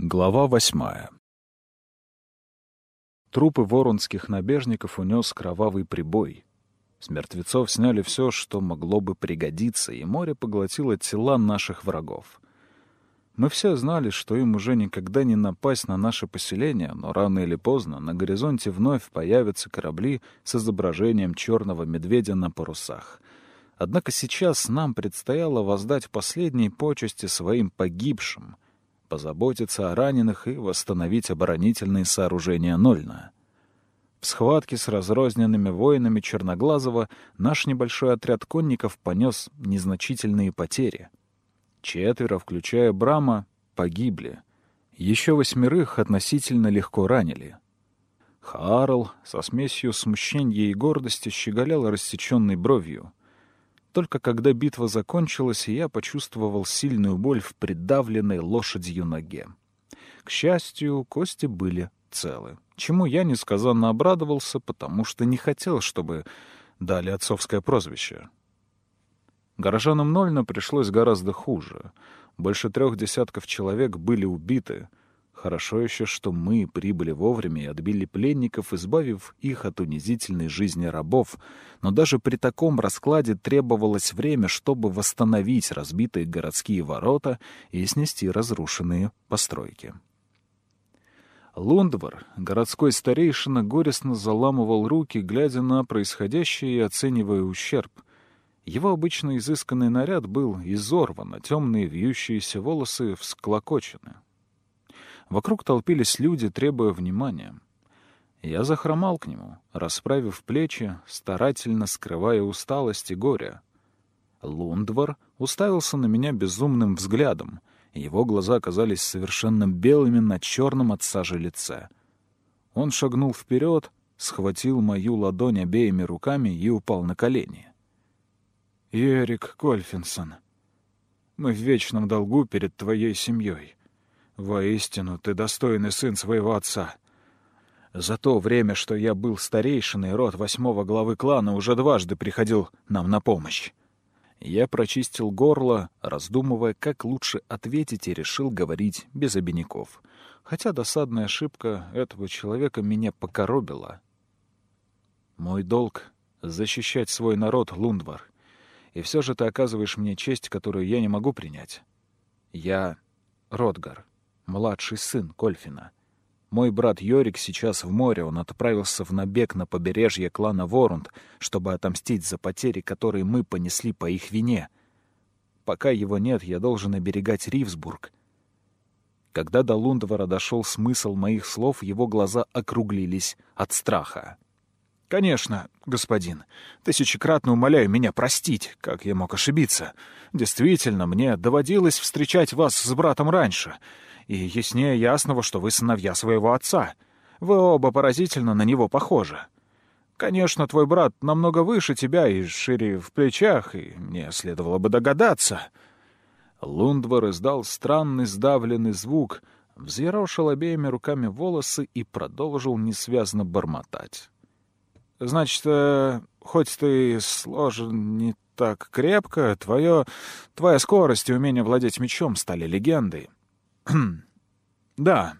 Глава восьмая Трупы воронских набежников унес кровавый прибой. С мертвецов сняли все, что могло бы пригодиться, и море поглотило тела наших врагов. Мы все знали, что им уже никогда не напасть на наше поселение, но рано или поздно на горизонте вновь появятся корабли с изображением черного медведя на парусах. Однако сейчас нам предстояло воздать последние почести своим погибшим — позаботиться о раненых и восстановить оборонительные сооружения Нольна. В схватке с разрозненными воинами Черноглазого наш небольшой отряд конников понес незначительные потери. Четверо, включая Брама, погибли. Еще восьмерых относительно легко ранили. Харл со смесью смущения и гордости щеголял рассеченной бровью. Только когда битва закончилась, я почувствовал сильную боль в придавленной лошадью ноге. К счастью, кости были целы, чему я несказанно обрадовался, потому что не хотел, чтобы дали отцовское прозвище. Горожанам Нольна пришлось гораздо хуже. Больше трех десятков человек были убиты, Хорошо еще, что мы прибыли вовремя и отбили пленников, избавив их от унизительной жизни рабов, но даже при таком раскладе требовалось время, чтобы восстановить разбитые городские ворота и снести разрушенные постройки. Лундвар, городской старейшина, горестно заламывал руки, глядя на происходящее и оценивая ущерб. Его обычно изысканный наряд был изорван, а темные вьющиеся волосы всклокочены. Вокруг толпились люди, требуя внимания. Я захромал к нему, расправив плечи, старательно скрывая усталость и горе. Лундвар уставился на меня безумным взглядом, его глаза казались совершенно белыми на черном от сажи лице. Он шагнул вперед, схватил мою ладонь обеими руками и упал на колени. «Эрик Кольфинсон, мы в вечном долгу перед твоей семьей. Воистину, ты достойный сын своего отца. За то время, что я был старейшиной, род восьмого главы клана уже дважды приходил нам на помощь. Я прочистил горло, раздумывая, как лучше ответить, и решил говорить без обиняков. Хотя досадная ошибка этого человека меня покоробила. Мой долг — защищать свой народ, Лундвар. И все же ты оказываешь мне честь, которую я не могу принять. Я — Ротгар младший сын Кольфина. Мой брат Йорик сейчас в море, он отправился в набег на побережье клана Ворунд, чтобы отомстить за потери, которые мы понесли по их вине. Пока его нет, я должен оберегать Ривсбург. Когда до Лундвара дошел смысл моих слов, его глаза округлились от страха. «Конечно, господин. Тысячекратно умоляю меня простить, как я мог ошибиться. Действительно, мне доводилось встречать вас с братом раньше и яснее ясного, что вы сыновья своего отца. Вы оба поразительно на него похожи. Конечно, твой брат намного выше тебя и шире в плечах, и мне следовало бы догадаться». Лундвар издал странный сдавленный звук, взъерошил обеими руками волосы и продолжил несвязно бормотать. «Значит, э, хоть ты сложен не так крепко, твое, твоя скорость и умение владеть мечом стали легендой. Да,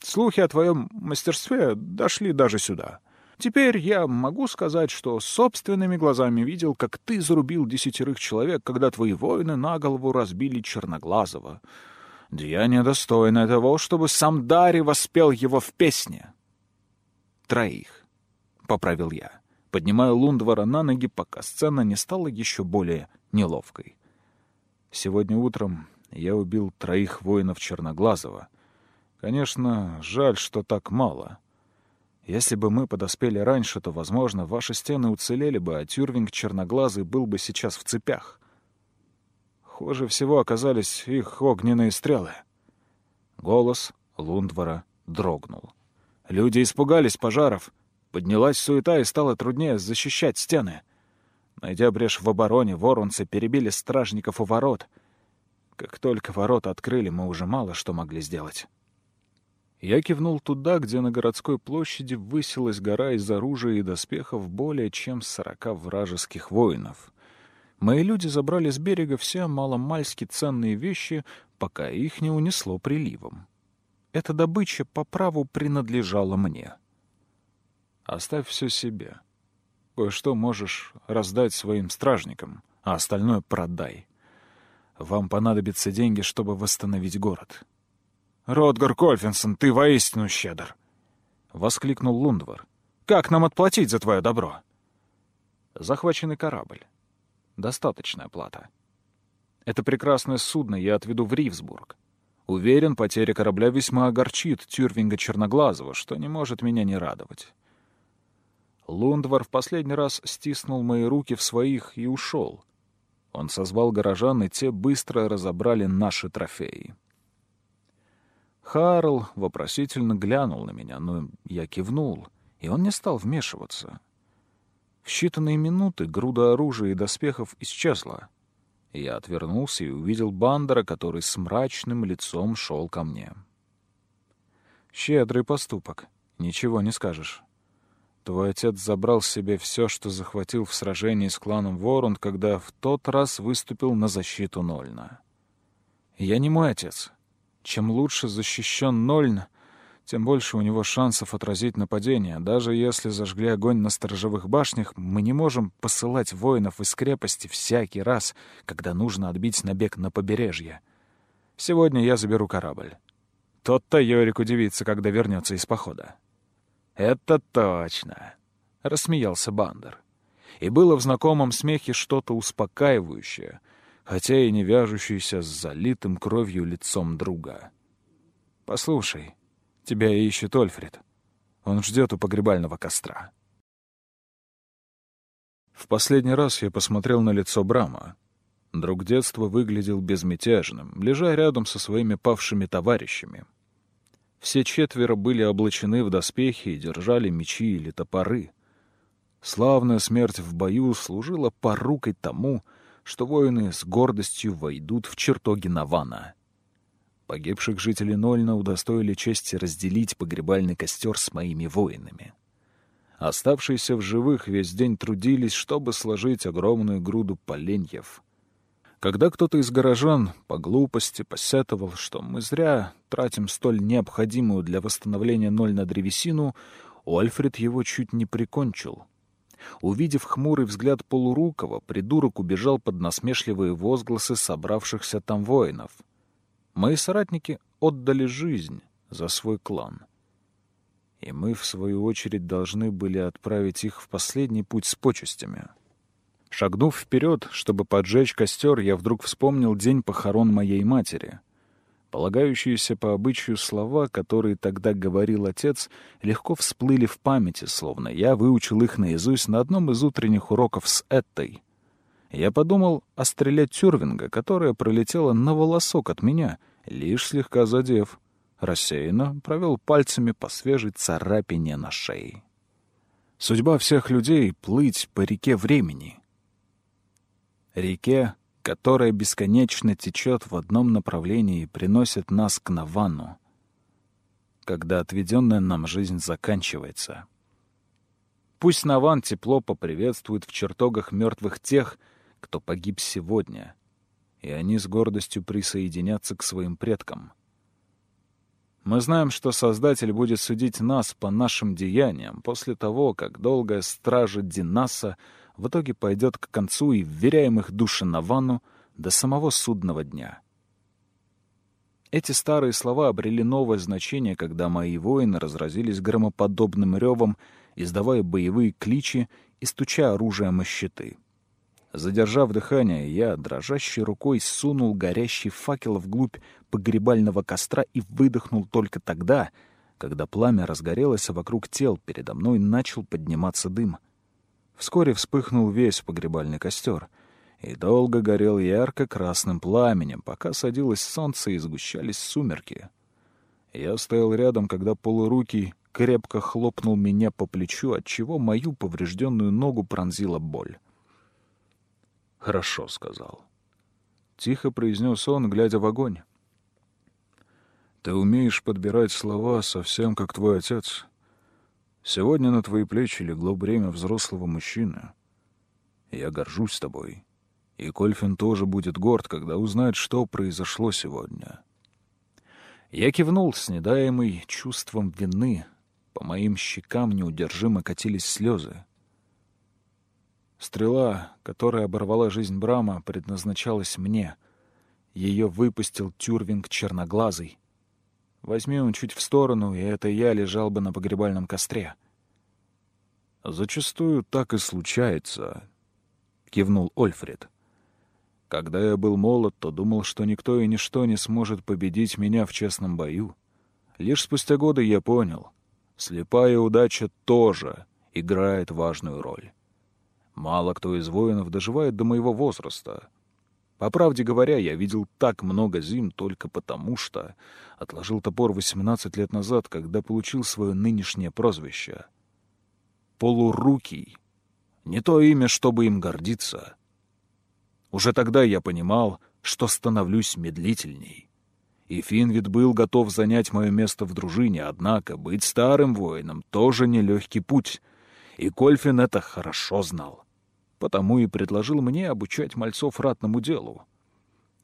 слухи о твоем мастерстве дошли даже сюда. Теперь я могу сказать, что собственными глазами видел, как ты зарубил десятерых человек, когда твои воины на голову разбили Черноглазого. Деяние достойное того, чтобы сам Дари воспел его в песне. Троих, — поправил я, поднимая Лундвара на ноги, пока сцена не стала еще более неловкой. Сегодня утром я убил троих воинов Черноглазого. Конечно, жаль, что так мало. Если бы мы подоспели раньше, то, возможно, ваши стены уцелели бы, а Тюрвинг Черноглазый был бы сейчас в цепях. Хуже всего оказались их огненные стрелы. Голос Лундвара дрогнул. Люди испугались пожаров. Поднялась суета и стало труднее защищать стены. Найдя брешь в обороне, воронцы перебили стражников у ворот — как только ворота открыли, мы уже мало что могли сделать. Я кивнул туда, где на городской площади высилась гора из оружия и доспехов более чем сорока вражеских воинов. Мои люди забрали с берега все маломальски ценные вещи, пока их не унесло приливом. эта добыча по праву принадлежала мне. Оставь все себе. Кое-что можешь раздать своим стражникам, а остальное продай. Вам понадобятся деньги, чтобы восстановить город. «Ротгар Кольфинсон, ты воистину щедр!» — воскликнул Лундвар. «Как нам отплатить за твое добро?» «Захваченный корабль. Достаточная плата. Это прекрасное судно я отведу в Ривсбург. Уверен, потеря корабля весьма огорчит Тюрвинга Черноглазого, что не может меня не радовать. Лундвар в последний раз стиснул мои руки в своих и ушел. Он созвал горожан, и те быстро разобрали наши трофеи. Харл вопросительно глянул на меня, но я кивнул, и он не стал вмешиваться. В считанные минуты груда оружия и доспехов исчезла. Я отвернулся и увидел Бандера, который с мрачным лицом шел ко мне. «Щедрый поступок, ничего не скажешь». Твой отец забрал себе все, что захватил в сражении с кланом Ворунд, когда в тот раз выступил на защиту Нольна. Я не мой отец. Чем лучше защищен Нольн, тем больше у него шансов отразить нападение. Даже если зажгли огонь на сторожевых башнях, мы не можем посылать воинов из крепости всякий раз, когда нужно отбить набег на побережье. Сегодня я заберу корабль. Тот-то Йорик удивится, когда вернется из похода. «Это точно!» — рассмеялся Бандер. И было в знакомом смехе что-то успокаивающее, хотя и не вяжущееся с залитым кровью лицом друга. «Послушай, тебя ищет Ольфред. Он ждет у погребального костра». В последний раз я посмотрел на лицо Брама. Друг детства выглядел безмятежным, лежа рядом со своими павшими товарищами. Все четверо были облачены в доспехи и держали мечи или топоры. Славная смерть в бою служила порукой тому, что воины с гордостью войдут в чертоги Навана. Погибших жителей Нольна удостоили чести разделить погребальный костер с моими воинами. Оставшиеся в живых весь день трудились, чтобы сложить огромную груду поленьев — когда кто-то из горожан по глупости посетовал, что мы зря тратим столь необходимую для восстановления ноль на древесину, Ольфред его чуть не прикончил. Увидев хмурый взгляд Полурукова, придурок убежал под насмешливые возгласы собравшихся там воинов. Мои соратники отдали жизнь за свой клан. И мы, в свою очередь, должны были отправить их в последний путь с почестями. Шагнув вперед, чтобы поджечь костер, я вдруг вспомнил день похорон моей матери. Полагающиеся по обычаю слова, которые тогда говорил отец, легко всплыли в памяти, словно я выучил их наизусть на одном из утренних уроков с Эттой. Я подумал о стреле Тюрвинга, которая пролетела на волосок от меня, лишь слегка задев. Рассеянно провел пальцами по свежей царапине на шее. Судьба всех людей — плыть по реке времени — реке, которая бесконечно течет в одном направлении и приносит нас к Навану, когда отведенная нам жизнь заканчивается. Пусть Наван тепло поприветствует в чертогах мертвых тех, кто погиб сегодня, и они с гордостью присоединятся к своим предкам. Мы знаем, что Создатель будет судить нас по нашим деяниям после того, как долгая стража Динаса — в итоге пойдет к концу и вверяем их души на ванну до самого судного дня. Эти старые слова обрели новое значение, когда мои воины разразились громоподобным ревом, издавая боевые кличи и стуча оружием о щиты. Задержав дыхание, я дрожащей рукой сунул горящий факел вглубь погребального костра и выдохнул только тогда, когда пламя разгорелось, а вокруг тел передо мной начал подниматься дым — Вскоре вспыхнул весь погребальный костер и долго горел ярко-красным пламенем, пока садилось солнце и сгущались сумерки. Я стоял рядом, когда полурукий крепко хлопнул меня по плечу, отчего мою поврежденную ногу пронзила боль. «Хорошо», — сказал. Тихо произнес он, глядя в огонь. «Ты умеешь подбирать слова совсем как твой отец. Сегодня на твои плечи легло бремя взрослого мужчины. Я горжусь тобой. И Кольфин тоже будет горд, когда узнает, что произошло сегодня. Я кивнул с недаемой чувством вины. По моим щекам неудержимо катились слезы. Стрела, которая оборвала жизнь Брама, предназначалась мне. Ее выпустил Тюрвинг черноглазый. Возьми он чуть в сторону, и это я лежал бы на погребальном костре. «Зачастую так и случается», — кивнул Ольфред. Когда я был молод, то думал, что никто и ничто не сможет победить меня в честном бою. Лишь спустя годы я понял, слепая удача тоже играет важную роль. Мало кто из воинов доживает до моего возраста. По правде говоря, я видел так много зим только потому, что отложил топор 18 лет назад, когда получил свое нынешнее прозвище. Полурукий. Не то имя, чтобы им гордиться — уже тогда я понимал, что становлюсь медлительней. И Финвид был готов занять мое место в дружине, однако быть старым воином тоже нелегкий путь. И Кольфин это хорошо знал. Потому и предложил мне обучать мальцов ратному делу.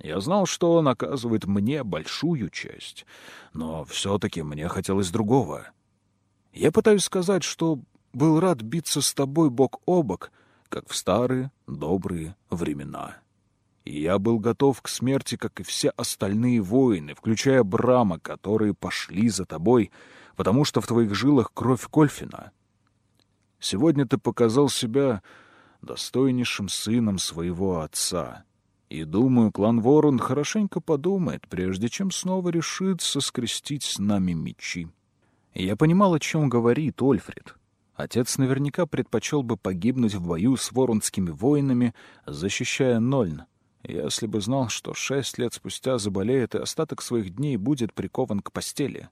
Я знал, что он оказывает мне большую честь, но все-таки мне хотелось другого. Я пытаюсь сказать, что был рад биться с тобой бок о бок — как в старые добрые времена. И я был готов к смерти, как и все остальные воины, включая Брама, которые пошли за тобой, потому что в твоих жилах кровь Кольфина. Сегодня ты показал себя достойнейшим сыном своего отца. И, думаю, клан Ворон хорошенько подумает, прежде чем снова решится скрестить с нами мечи. я понимал, о чем говорит Ольфред. Отец наверняка предпочел бы погибнуть в бою с воронскими воинами, защищая Нольн, если бы знал, что шесть лет спустя заболеет и остаток своих дней будет прикован к постели.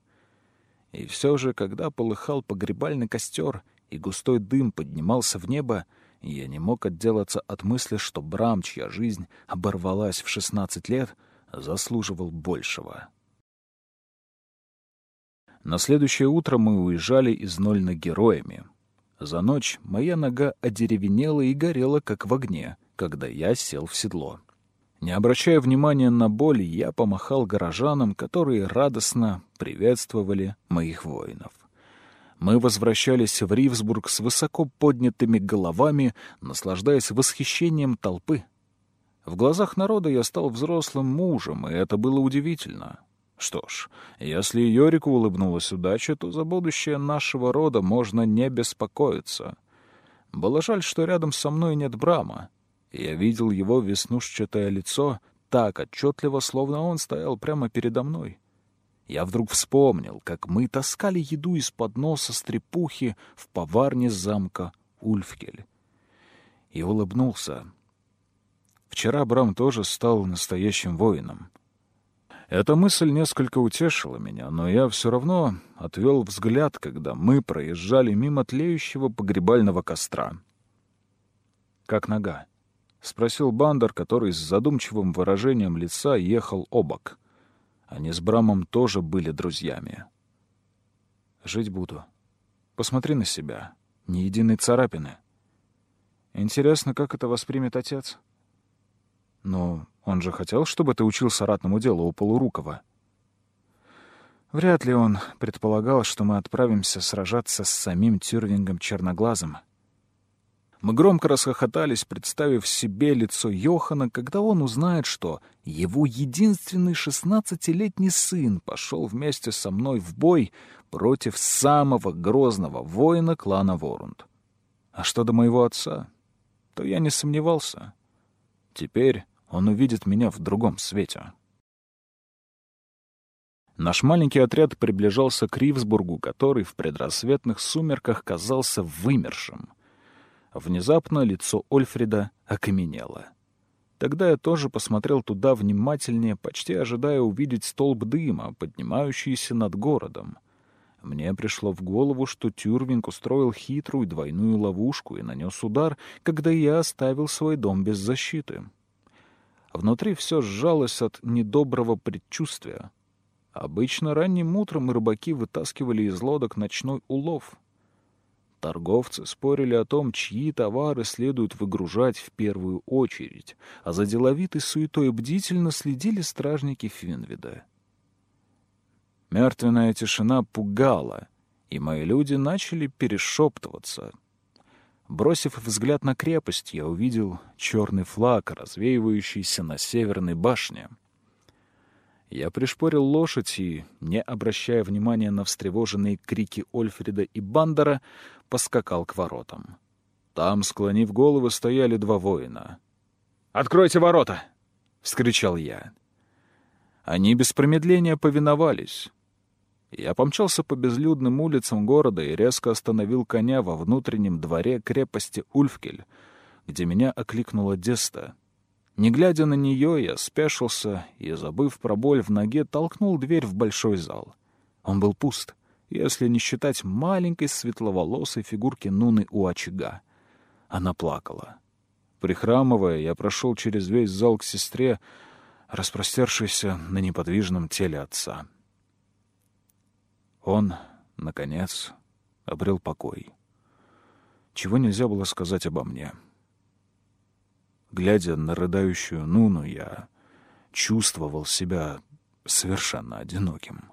И все же, когда полыхал погребальный костер и густой дым поднимался в небо, я не мог отделаться от мысли, что Брам, чья жизнь оборвалась в шестнадцать лет, заслуживал большего. На следующее утро мы уезжали из Нольна героями — за ночь моя нога одеревенела и горела, как в огне, когда я сел в седло. Не обращая внимания на боль, я помахал горожанам, которые радостно приветствовали моих воинов. Мы возвращались в Ривсбург с высоко поднятыми головами, наслаждаясь восхищением толпы. В глазах народа я стал взрослым мужем, и это было удивительно. Что ж, если Йорику улыбнулась удача, то за будущее нашего рода можно не беспокоиться. Было жаль, что рядом со мной нет Брама. Я видел его веснушчатое лицо так отчетливо, словно он стоял прямо передо мной. Я вдруг вспомнил, как мы таскали еду из-под носа стрепухи в поварне замка Ульфкель. И улыбнулся. Вчера Брам тоже стал настоящим воином. Эта мысль несколько утешила меня, но я все равно отвел взгляд, когда мы проезжали мимо тлеющего погребального костра. «Как нога?» — спросил Бандер, который с задумчивым выражением лица ехал обок. Они с Брамом тоже были друзьями. «Жить буду. Посмотри на себя. Ни единой царапины. Интересно, как это воспримет отец?» «Ну, он же хотел, чтобы ты учился ратному делу у Полурукова. Вряд ли он предполагал, что мы отправимся сражаться с самим Тюрвингом Черноглазым. Мы громко расхохотались, представив себе лицо Йохана, когда он узнает, что его единственный шестнадцатилетний сын пошел вместе со мной в бой против самого грозного воина клана Ворунд. А что до моего отца, то я не сомневался. Теперь он увидит меня в другом свете. Наш маленький отряд приближался к Ривсбургу, который в предрассветных сумерках казался вымершим. Внезапно лицо Ольфрида окаменело. Тогда я тоже посмотрел туда внимательнее, почти ожидая увидеть столб дыма, поднимающийся над городом. Мне пришло в голову, что Тюрвинг устроил хитрую двойную ловушку и нанес удар, когда я оставил свой дом без защиты. Внутри все сжалось от недоброго предчувствия. Обычно ранним утром рыбаки вытаскивали из лодок ночной улов. Торговцы спорили о том, чьи товары следует выгружать в первую очередь, а за деловитой суетой бдительно следили стражники Финвида. Мертвенная тишина пугала, и мои люди начали перешептываться. Бросив взгляд на крепость, я увидел черный флаг, развеивающийся на северной башне. Я пришпорил лошадь и, не обращая внимания на встревоженные крики Ольфрида и Бандера, поскакал к воротам. Там, склонив головы, стояли два воина. «Откройте ворота!» — вскричал я. Они без промедления повиновались. Я помчался по безлюдным улицам города и резко остановил коня во внутреннем дворе крепости Ульфкель, где меня окликнула Деста. Не глядя на нее, я спешился и, забыв про боль в ноге, толкнул дверь в большой зал. Он был пуст, если не считать маленькой светловолосой фигурки Нуны у очага. Она плакала. Прихрамывая, я прошел через весь зал к сестре, распростершейся на неподвижном теле отца. Он, наконец, обрел покой. Чего нельзя было сказать обо мне. Глядя на рыдающую Нуну, я чувствовал себя совершенно одиноким.